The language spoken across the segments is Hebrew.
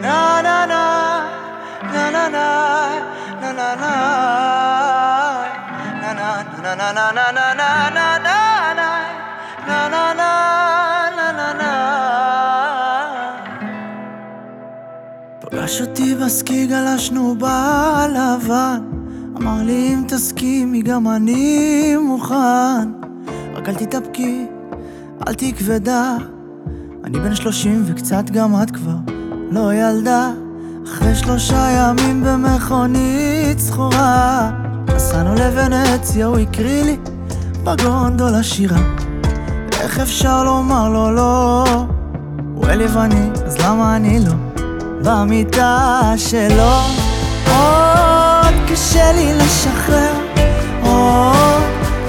Na na na, na na na, na na na, na na na na na na na. פגש אותי בסקי, גלשנו בלבן אמר לי אם תסכימי גם אני מוכן רק אל תתאפקי, אל תהיי כבדה אני בן שלושים וקצת גם את כבר לא ילדה אחרי שלושה ימים במכונית סחורה נסענו לוונציה, הוא הקריא לי בגונדולה שירה. איך אפשר לומר לו לא? הוא אל יווני, אז למה אני לא? במיטה שלו. עוד קשה לי לשחרר. עוד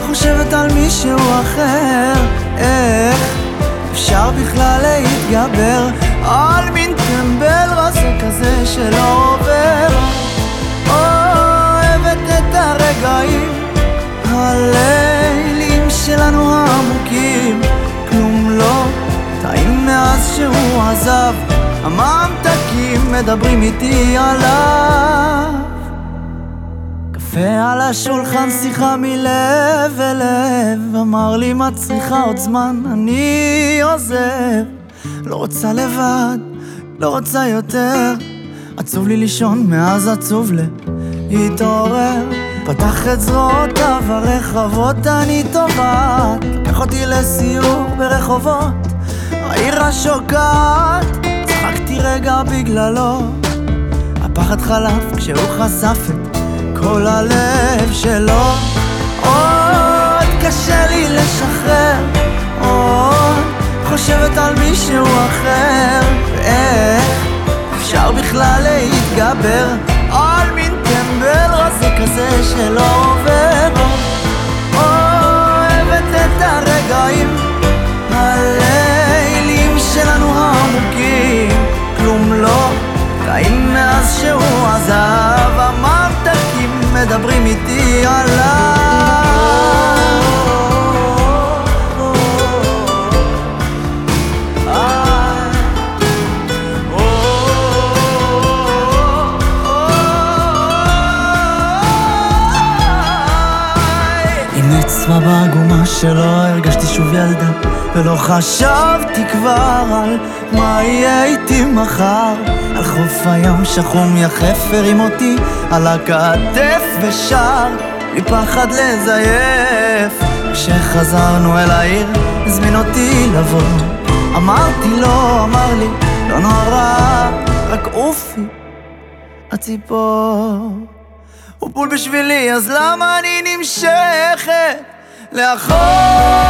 חושבת על מישהו אחר. איך אפשר בכלל להתגבר שלא עובר. אוהבת את הרגעים הלילים שלנו העמוקים. כלום לא טעים מאז שהוא עזב. הממתקים מדברים איתי עליו. קפה על השולחן, שיחה מלב אל לב. אמר לי מה צריכה עוד זמן, אני עוזב. לא רוצה לבד, לא רוצה יותר עצוב לי לישון מאז עצוב להתעורר פתח את זרועותיו הרחבות אני טובעת. קח אותי לסיור ברחובות העיר השוקעת. צחקתי רגע בגללו הפחד חלף כשהוא חשף את כל הלב שלו. עוד קשה לי לשחרר עוד חושבת על מישהו אחר בכלל להתגבר. על מין טמבל רזה כזה שלא עובר. אוהבת את הרגעים הלילים שלנו העמוקים. כלום לא טעים מאז שהוא עזב הממתקים מדברים איתי עליו עם אצבע בעגומה שלו הרגשתי שוב ילדה ולא חשבתי כבר על מה יהיה איתי מחר. על חוף הים שחום יחף הרים אותי על הכתף ושר בלי פחד לזייף. כשחזרנו אל העיר הזמין אותי לבוא. אמרתי לו, אמר לי, לא נורא, רק עופי הציפור הוא בול בשבילי, אז למה אני נמשכת לאחור?